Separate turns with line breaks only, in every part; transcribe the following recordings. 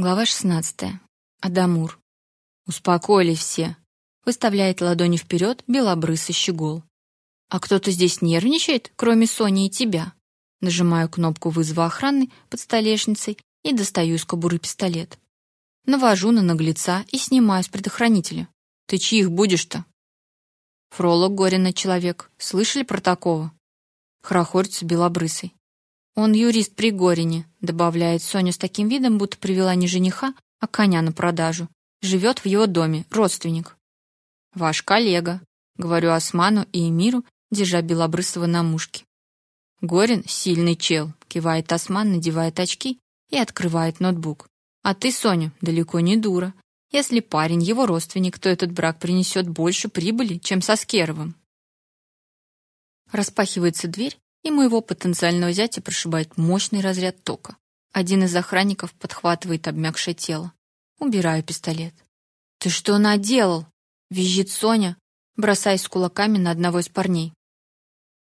Глава 16. Адамур. Успокоились все. Выставляет ладони вперед белобрысый щегол. А кто-то здесь нервничает, кроме Сони и тебя. Нажимаю кнопку вызова охраны под столешницей и достаю из кобуры пистолет. Навожу на наглеца и снимаю с предохранителя. Ты чьих будешь-то? Фролог Горина человек. Слышали про такого? Хорохорится белобрысый. Он юрист при Горине, добавляет Соня с таким видом, будто привела не жениха, а коня на продажу. Живет в его доме, родственник. Ваш коллега, говорю Осману и Эмиру, держа Белобрысова на мушке. Горин сильный чел, кивает Осман, надевает очки и открывает ноутбук. А ты, Соня, далеко не дура. Если парень его родственник, то этот брак принесет больше прибыли, чем со Скеровым. Распахивается дверь, и моего потенциального зятя прошибает мощный разряд тока. Один из охранников подхватывает обмякшее тело. Убираю пистолет. «Ты что наделал?» — визжит Соня, бросаясь кулаками на одного из парней.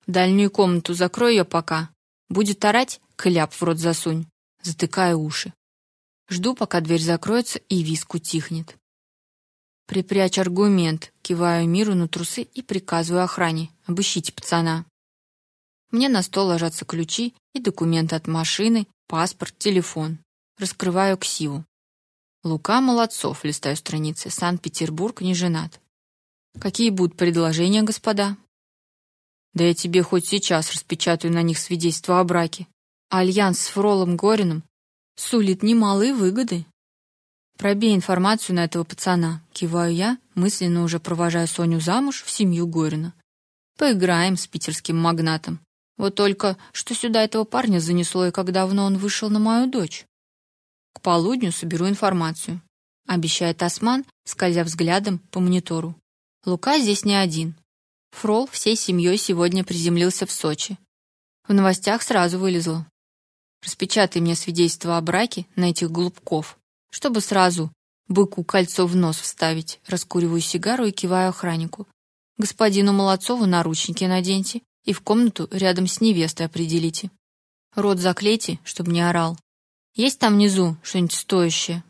«Дальнюю комнату закрой ее пока. Будет орать, кляп в рот засунь». Затыкаю уши. Жду, пока дверь закроется и виск утихнет. Припрячь аргумент, киваю Миру на трусы и приказываю охране. Обыщите пацана. Мне на стол ложатся ключи и документы от машины, паспорт, телефон. Раскрываю ксиву. Лука Молодцов, листаю страницы. Санкт-Петербург, не женат. Какие будут предложения, господа? Да я тебе хоть сейчас распечатаю на них свидетельство о браке. Альянс с Фролом Гориным сулит немалые выгоды. Пробей информацию на этого пацана. Киваю я, мысленно уже провожая Соню замуж в семью Горина. Поиграем с питерским магнатом. Вот только что сюда этого парня занесло и как давно он вышел на мою дочь. К полудню соберу информацию, обещает Осман, скользя взглядом по монитору. Лука здесь не один. Фрол всей семьей сегодня приземлился в Сочи. В новостях сразу вылезло. Распечатай мне свидетельство о браке на этих глупков, чтобы сразу быку кольцо в нос вставить. Раскуриваю сигару и киваю охраннику. Господину Молодцову наручники наденьте и в комнату рядом с невестой определите. Рот заклейте, чтобы не орал. Есть там внизу что-нибудь стоящее?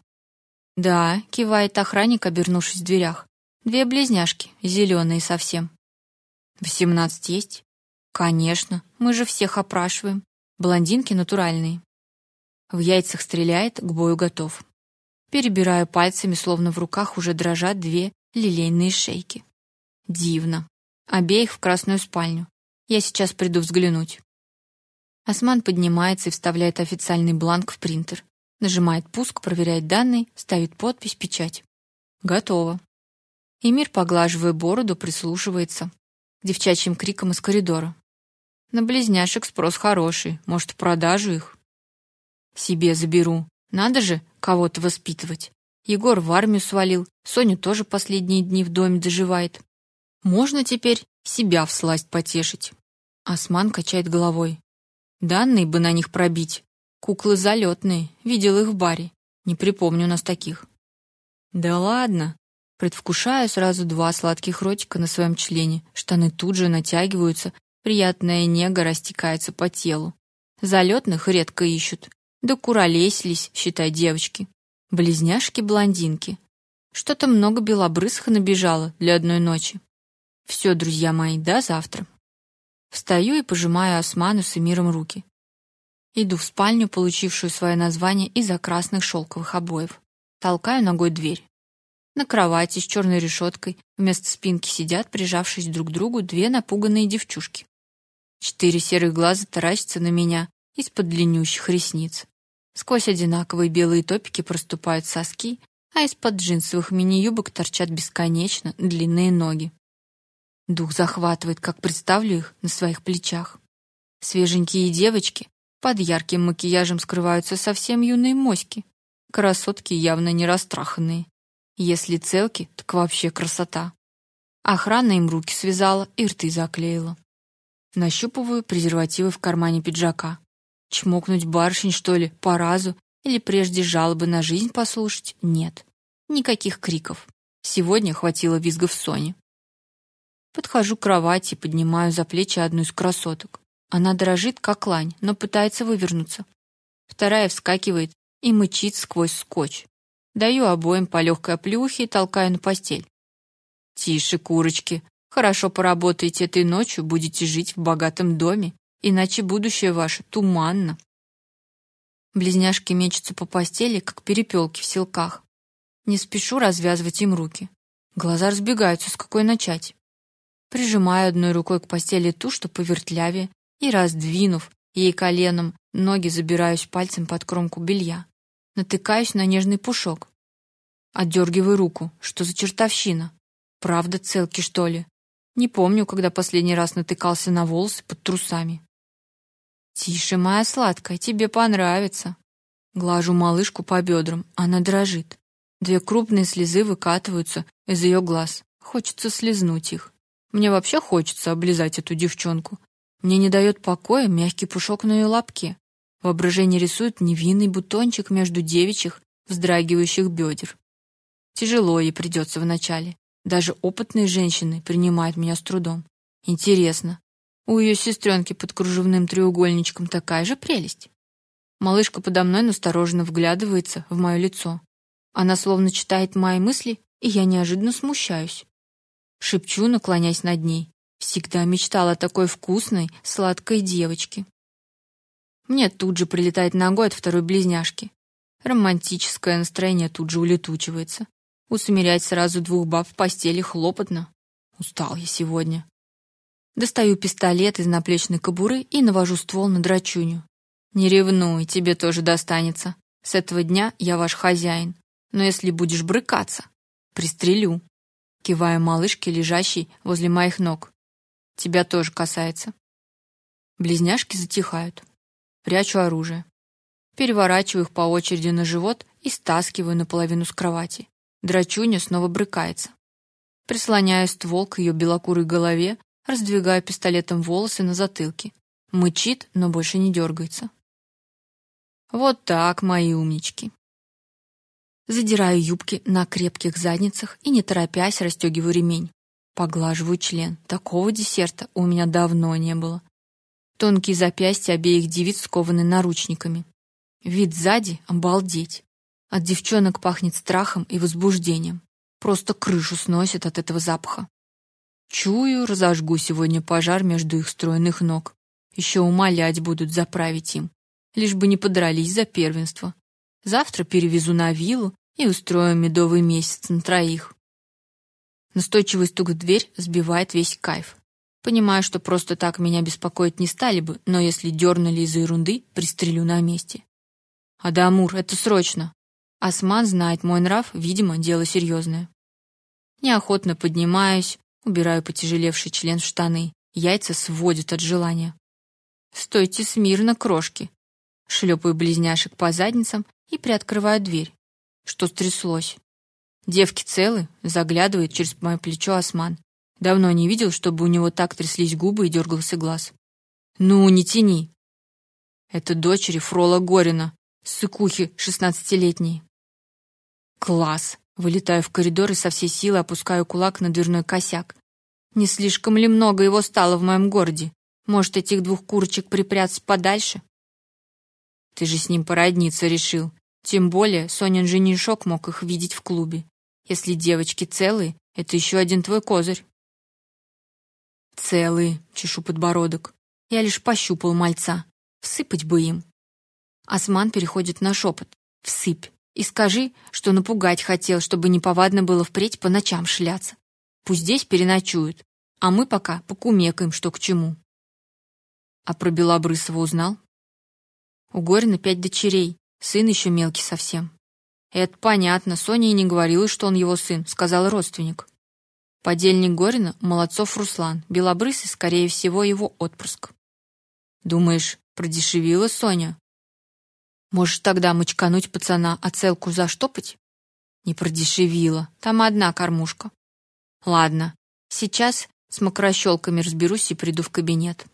Да, кивает охранник, обернувшись в дверях. Две близняшки, зеленые совсем. Восемнадцать есть? Конечно, мы же всех опрашиваем. Блондинки натуральные. В яйцах стреляет, к бою готов. Перебираю пальцами, словно в руках уже дрожат две лилейные шейки. Дивно. Обеих в красную спальню. Я сейчас приду взглянуть. Осман поднимается и вставляет официальный бланк в принтер. Нажимает пуск, проверяет данные, ставит подпись, печать. Готово. Эмир, поглаживая бороду, прислушивается к девчачьим крикам из коридора. На близняшек спрос хороший, может, продажу их. Себе заберу. Надо же кого-то воспитывать. Егор в армию свалил, Соня тоже последние дни в доме доживает. Можно теперь себя всласть потешить. Осман качает головой. Данные бы на них пробить. Куклы залетные, видел их в баре. Не припомню нас таких. Да ладно. Предвкушаю сразу два сладких ротика на своем члене. Штаны тут же натягиваются, приятная нега растекается по телу. Залетных редко ищут. Да куролесились, считай, девочки. Близняшки-блондинки. Что-то много белобрысых набежало для одной ночи. Все, друзья мои, до завтра. Встаю и пожимаю Осману с Эмиром руки. Иду в спальню, получившую свое название из-за красных шелковых обоев. Толкаю ногой дверь. На кровати с черной решеткой вместо спинки сидят, прижавшись друг к другу, две напуганные девчушки. Четыре серых глаза таращатся на меня из-под длиннющих ресниц. Сквозь одинаковые белые топики проступают соски, а из-под джинсовых мини-юбок торчат бесконечно длинные ноги. Дух захватывает, как представлю их на своих плечах. Свеженькие девочки, под ярким макияжем скрываются совсем юные моськи. Красотки явно не растраханные. Если целки, так вообще красота. Охрана им руки связала и рты заклеила. Нащупываю презервативы в кармане пиджака. Чмокнуть барышень, что ли, по разу, или прежде жалобы на жизнь послушать? Нет. Никаких криков. Сегодня хватило визгов Сони. Подхожу к кровати и поднимаю за плечи одну из красоток. Она дрожит, как лань, но пытается вывернуться. Вторая вскакивает и мычит сквозь скотч. Даю обоим по легкой оплеухе и толкаю на постель. Тише, курочки. Хорошо поработаете этой ночью, будете жить в богатом доме, иначе будущее ваше туманно. Близняшки мечутся по постели, как перепелки в селках. Не спешу развязывать им руки. Глаза разбегаются, с какой начать. Прижимаю одной рукой к постели ту, что повертлявее, и раздвинув ей коленом, ноги забираюсь пальцем под кромку белья. Натыкаюсь на нежный пушок. Отдергиваю руку. Что за чертовщина? Правда целки, что ли? Не помню, когда последний раз натыкался на волосы под трусами. Тише, моя сладкая, тебе понравится. Глажу малышку по бедрам, она дрожит. Две крупные слезы выкатываются из ее глаз. Хочется слезнуть их. Мне вообще хочется облизать эту девчонку. Мне не дает покоя мягкий пушок на ее лапке. Воображение рисует невинный бутончик между девичьих вздрагивающих бедер. Тяжело ей придется вначале. Даже опытные женщины принимают меня с трудом. Интересно, у ее сестренки под кружевным треугольничком такая же прелесть. Малышка подо мной настороженно вглядывается в мое лицо. Она словно читает мои мысли, и я неожиданно смущаюсь. Шепчу, наклоняясь над ней. Всегда мечтала о такой вкусной, сладкой девочке. Мне тут же прилетает ногой от второй близняшки. Романтическое настроение тут же улетучивается. Усмирять сразу двух баб в постели хлопотно. Устал я сегодня. Достаю пистолет из наплечной кобуры и навожу ствол на драчуню. Не ревнуй, тебе тоже достанется. С этого дня я ваш хозяин. Но если будешь брыкаться, пристрелю. Киваю малышке, лежащей возле моих ног. Тебя тоже касается. Близняшки затихают. Прячу оружие. Переворачиваю их по очереди на живот и стаскиваю наполовину с кровати. Драчуня снова брыкается. Прислоняю ствол к ее белокурой голове раздвигаю пистолетом волосы на затылке. Мычит, но больше не дергается. Вот так, мои умнички. Задираю юбки на крепких задницах и, не торопясь, расстегиваю ремень. Поглаживаю член. Такого десерта у меня давно не было. Тонкие запястья обеих девиц скованы наручниками. Вид сзади — обалдеть. От девчонок пахнет страхом и возбуждением. Просто крышу сносит от этого запаха. Чую, разожгу сегодня пожар между их стройных ног. Еще умолять будут заправить им, лишь бы не подрались за первенство. Завтра перевезу на виллу и устрою медовый месяц на троих. Настойчивый стук в дверь сбивает весь кайф. Понимаю, что просто так меня беспокоить не стали бы, но если дернули из-за ерунды, пристрелю на месте. Адамур, это срочно. Осман знает мой нрав, видимо, дело серьезное. Неохотно поднимаюсь, Убираю потяжелевший член в штаны. Яйца сводят от желания. Стойте смирно, крошки. Шлепаю близняшек по задницам и приоткрываю дверь. Что стряслось? Девки целы? Заглядывает через мое плечо Осман. Давно не видел, чтобы у него так тряслись губы и дергался глаз. Ну, не тяни. Это дочери Фрола Горина, сыкухи шестнадцатилетней. Класс. Вылетаю в коридор и со всей силы опускаю кулак на дверной косяк. Не слишком ли много его стало в моем городе? Может, этих двух курочек припрятать подальше? Ты же с ним породниться решил. Тем более Сонин женишок мог их видеть в клубе. Если девочки целые, это еще один твой козырь. Целые, чешу подбородок. Я лишь пощупал мальца. Всыпать бы им. Осман переходит на шепот. Всыпь. И скажи, что напугать хотел, чтобы неповадно было впредь по ночам шляться. Пусть здесь переночуют, а мы пока покумекаем, что к чему. А про Белобрысова узнал? У Горина пять дочерей, сын еще мелкий совсем. Это понятно, Соня и не говорила, что он его сын, сказал родственник. Подельник Горина — Молодцов Руслан, Белобрысый, скорее всего, его отпрыск. Думаешь, продешевила Соня? Может, тогда мочкануть пацана, а целку заштопать? Не продешевила. Там одна кормушка. Ладно, сейчас с мокрощелками разберусь и приду в кабинет.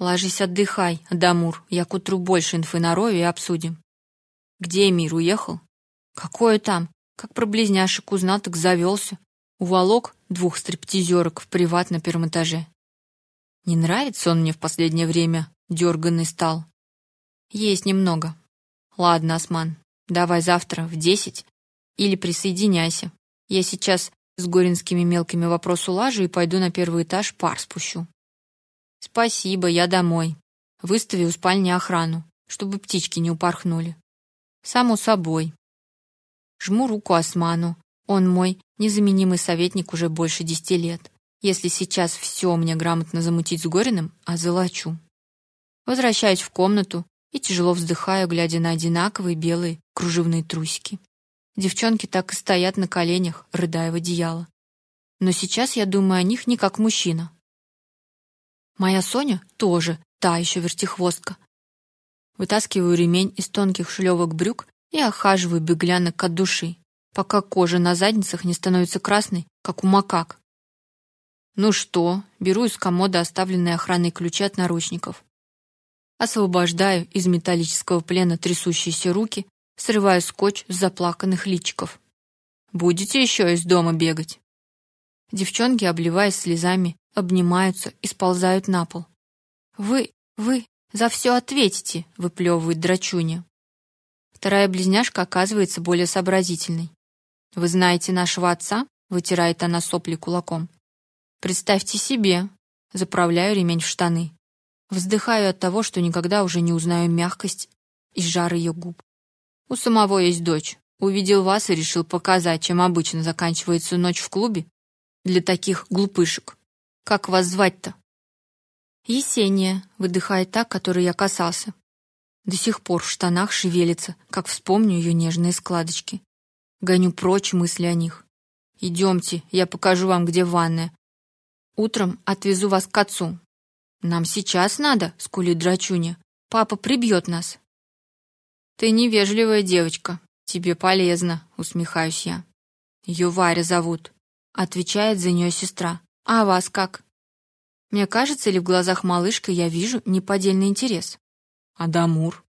Ложись, отдыхай, Адамур. Я к утру больше инфы нарою и обсудим. Где Эмир уехал? Какое там? Как про близняшек узнал, так завелся. Уволок двух стриптизерок в приват на первом этаже. Не нравится он мне в последнее время, дерганный стал. Есть немного. Ладно, Осман, давай завтра в десять или присоединяйся. Я сейчас с горинскими мелкими вопрос улажу и пойду на первый этаж пар спущу. Спасибо, я домой. Выстави у спальни охрану, чтобы птички не упорхнули. Само собой. Жму руку Осману. Он мой незаменимый советник уже больше десяти лет. Если сейчас все мне грамотно замутить с Гориным, озолочу. Возвращаюсь в комнату и тяжело вздыхаю, глядя на одинаковые белые кружевные трусики. Девчонки так и стоят на коленях, рыдая в одеяло. Но сейчас я думаю о них не как мужчина. Моя Соня тоже та еще вертихвостка. Вытаскиваю ремень из тонких шлевок брюк и охаживаю беглянок от души, пока кожа на задницах не становится красной, как у макак. Ну что, беру из комода оставленные охраной ключи от наручников. Освобождаю из металлического плена трясущиеся руки, срываю скотч с заплаканных личиков. Будете еще из дома бегать? Девчонки, обливаясь слезами, обнимаются и сползают на пол. Вы, вы за все ответите, выплевывает драчуня. Вторая близняшка оказывается более сообразительной. Вы знаете нашего отца? вытирает она сопли кулаком. Представьте себе, заправляю ремень в штаны. Вздыхаю от того, что никогда уже не узнаю мягкость и жар ее губ. У самого есть дочь. Увидел вас и решил показать, чем обычно заканчивается ночь в клубе для таких глупышек. Как вас звать-то? Есения, выдыхает та, которой я касался. До сих пор в штанах шевелится, как вспомню ее нежные складочки. Гоню прочь мысли о них. Идемте, я покажу вам, где ванная. Утром отвезу вас к отцу. Нам сейчас надо, скулит драчуня. Папа прибьет нас. Ты невежливая девочка. Тебе полезно, усмехаюсь я. Ее Варя зовут, отвечает за нее сестра. А вас как? Мне кажется, ли в глазах малышки я вижу неподдельный интерес? Адамур.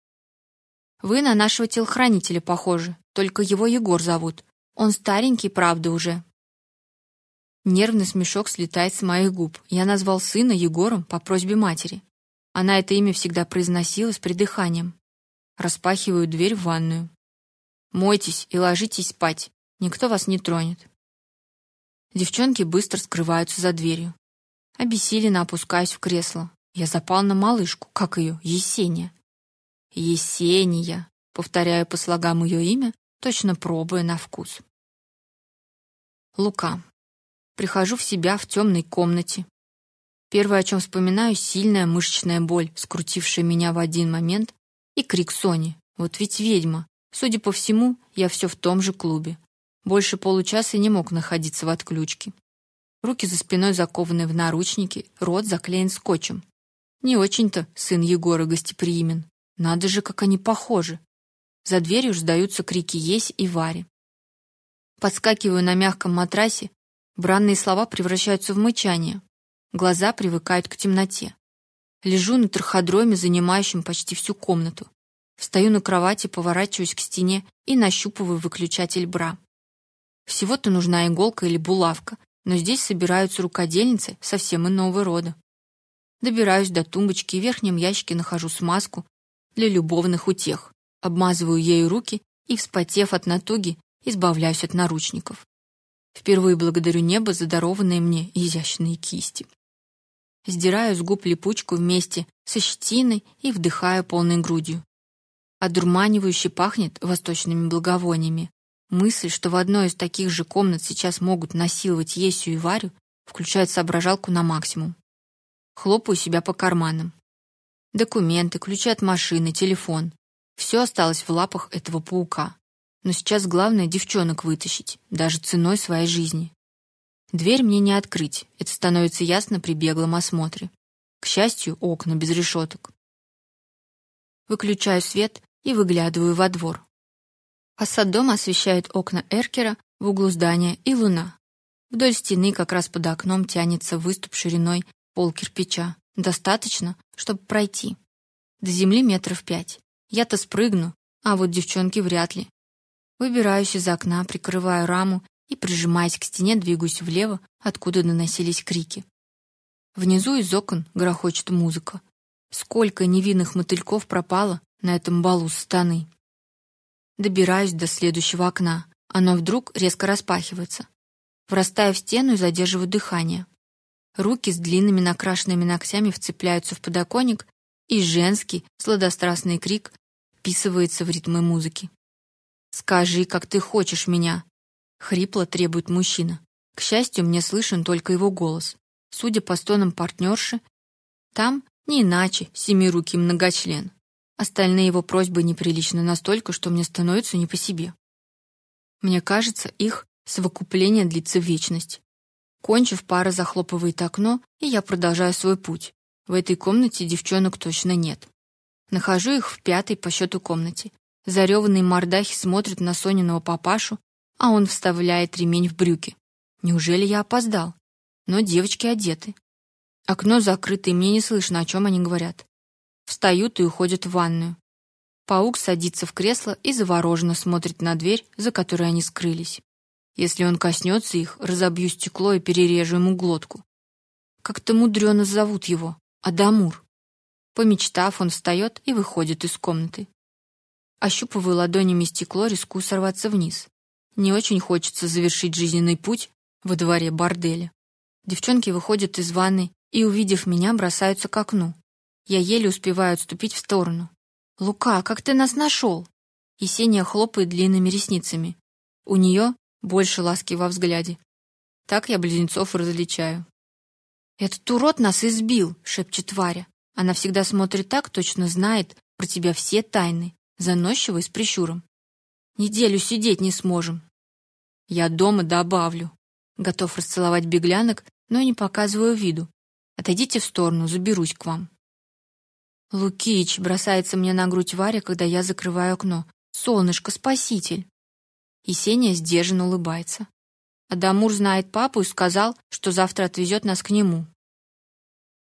Вы на нашего телохранителя похожи, только его Егор зовут. Он старенький, правда, уже. Нервный смешок слетает с моих губ. Я назвал сына Егором по просьбе матери. Она это имя всегда произносила с придыханием. Распахиваю дверь в ванную. Мойтесь и ложитесь спать. Никто вас не тронет. Девчонки быстро скрываются за дверью. Обессиленно опускаюсь в кресло. Я запал на малышку, как ее, Есения. Есения, повторяю по слогам ее имя, точно пробуя на вкус. Лука. Прихожу в себя в темной комнате. Первое, о чем вспоминаю, сильная мышечная боль, скрутившая меня в один момент, и крик Сони. Вот ведь ведьма. Судя по всему, я все в том же клубе. Больше получаса не мог находиться в отключке. Руки за спиной закованы в наручники, рот заклеен скотчем. Не очень-то сын Егора гостеприимен. Надо же, как они похожи. За дверью раздаются крики Есть и Вари. Подскакиваю на мягком матрасе Бранные слова превращаются в мычание. Глаза привыкают к темноте. Лежу на траходроме, занимающем почти всю комнату. Встаю на кровати, поворачиваюсь к стене и нащупываю выключатель бра. Всего-то нужна иголка или булавка, но здесь собираются рукодельницы совсем иного рода. Добираюсь до тумбочки и в верхнем ящике нахожу смазку для любовных утех. Обмазываю ею руки и, вспотев от натуги, избавляюсь от наручников. Впервые благодарю небо за дарованные мне изящные кисти. Сдираю с губ липучку вместе со щетиной и вдыхаю полной грудью. Одурманивающе пахнет восточными благовониями. Мысль, что в одной из таких же комнат сейчас могут насиловать Есю и Варю, включает соображалку на максимум. Хлопаю себя по карманам. Документы, ключи от машины, телефон. Все осталось в лапах этого паука. Но сейчас главное девчонок вытащить, даже ценой своей жизни. Дверь мне не открыть, это становится ясно при беглом осмотре. К счастью, окна без решеток. Выключаю свет и выглядываю во двор. Фасад дома освещает окна эркера в углу здания и луна. Вдоль стены, как раз под окном, тянется выступ шириной пол кирпича. Достаточно, чтобы пройти. До земли метров пять. Я-то спрыгну, а вот девчонки вряд ли. Выбираюсь из окна, прикрываю раму и, прижимаясь к стене, двигаюсь влево, откуда доносились крики. Внизу из окон грохочет музыка. Сколько невинных мотыльков пропало на этом балу станы. Добираюсь до следующего окна. Оно вдруг резко распахивается. Врастаю в стену и задерживаю дыхание. Руки с длинными накрашенными ногтями вцепляются в подоконник, и женский сладострастный крик вписывается в ритмы музыки. Скажи, как ты хочешь меня, хрипло требует мужчина. К счастью, мне слышен только его голос. Судя по стонам партнерши, там не иначе семирукий многочлен. Остальные его просьбы неприличны настолько, что мне становится не по себе. Мне кажется, их совокупление длится вечность. Кончив, пара захлопывает окно, и я продолжаю свой путь. В этой комнате девчонок точно нет. Нахожу их в пятой по счету комнате. Зареванный мордахи смотрит на Сониного папашу, а он вставляет ремень в брюки. Неужели я опоздал? Но девочки одеты. Окно закрыто, и мне не слышно, о чем они говорят. Встают и уходят в ванную. Паук садится в кресло и завороженно смотрит на дверь, за которой они скрылись. Если он коснется их, разобью стекло и перережу ему глотку. Как-то мудрено зовут его Адамур. Помечтав, он встает и выходит из комнаты. Ощупываю ладонями стекло, рискую сорваться вниз. Не очень хочется завершить жизненный путь во дворе борделя. Девчонки выходят из ванной и, увидев меня, бросаются к окну. Я еле успеваю отступить в сторону. Лука, как ты нас нашел?» Есения хлопает длинными ресницами. У нее больше ласки во взгляде. Так я близнецов различаю. Этот урод нас избил, шепчет Варя. Она всегда смотрит так, точно знает про тебя все тайны заносчиво и с прищуром. Неделю сидеть не сможем. Я дома добавлю. Готов расцеловать беглянок, но не показываю виду. Отойдите в сторону, заберусь к вам. Лукич бросается мне на грудь Варя, когда я закрываю окно. Солнышко, спаситель. Есения сдержанно улыбается. Адамур знает папу и сказал, что завтра отвезет нас к нему.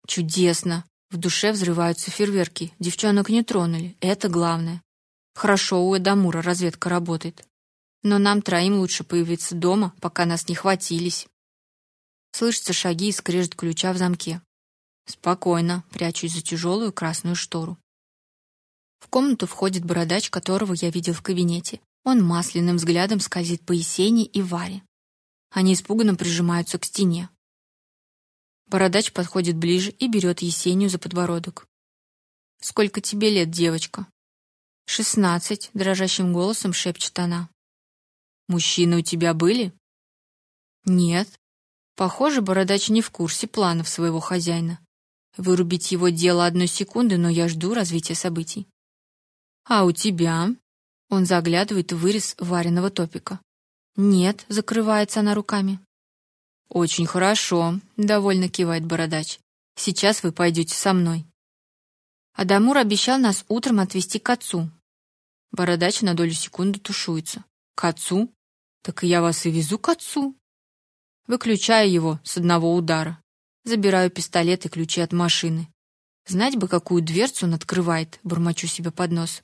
Чудесно. В душе взрываются фейерверки. Девчонок не тронули. Это главное. Хорошо у Эдамура разведка работает. Но нам троим лучше появиться дома, пока нас не хватились. Слышатся шаги и скрежет ключа в замке. Спокойно, прячусь за тяжелую красную штору. В комнату входит бородач, которого я видел в кабинете. Он масляным взглядом скользит по Есени и Варе. Они испуганно прижимаются к стене. Бородач подходит ближе и берет Есению за подбородок. Сколько тебе лет, девочка? «Шестнадцать», — дрожащим голосом шепчет она. «Мужчины у тебя были?» «Нет». Похоже, бородач не в курсе планов своего хозяина. Вырубить его дело одну секунду, но я жду развития событий. «А у тебя?» Он заглядывает в вырез вареного топика. «Нет», — закрывается она руками. «Очень хорошо», — довольно кивает бородач. «Сейчас вы пойдете со мной». Адамур обещал нас утром отвезти к отцу. Бородач на долю секунды тушуется. К отцу? Так я вас и везу к отцу. Выключаю его с одного удара. Забираю пистолет и ключи от машины. Знать бы, какую дверцу он открывает, бормочу себе под нос.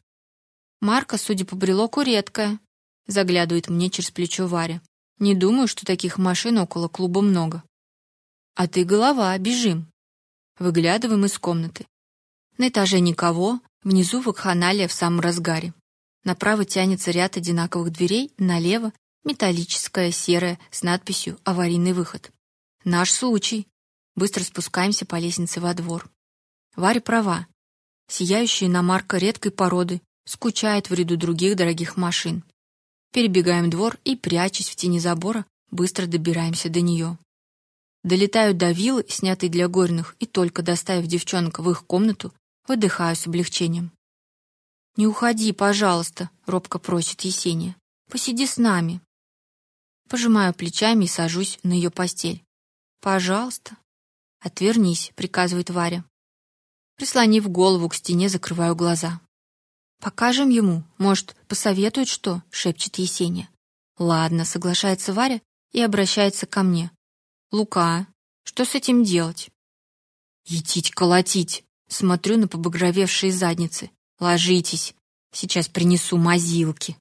Марка, судя по брелоку, редкая. Заглядывает мне через плечо Варя. Не думаю, что таких машин около клуба много. А ты голова, бежим. Выглядываем из комнаты. На этаже никого, внизу вакханалия в самом разгаре. Направо тянется ряд одинаковых дверей, налево металлическая серая с надписью «Аварийный выход». Наш случай. Быстро спускаемся по лестнице во двор. Варя права. Сияющая иномарка редкой породы скучает в ряду других дорогих машин. Перебегаем двор и, прячась в тени забора, быстро добираемся до нее. Долетаю до виллы, снятой для горных, и только доставив девчонок в их комнату, Выдыхаю с облегчением. «Не уходи, пожалуйста», — робко просит Есения. «Посиди с нами». Пожимаю плечами и сажусь на ее постель. «Пожалуйста». «Отвернись», — приказывает Варя. Прислонив голову к стене, закрываю глаза. «Покажем ему, может, посоветует что?» — шепчет Есения. «Ладно», — соглашается Варя и обращается ко мне. «Лука, что с этим делать?» «Етить, колотить!» Смотрю на побагровевшие задницы. Ложитесь. Сейчас принесу мазилки.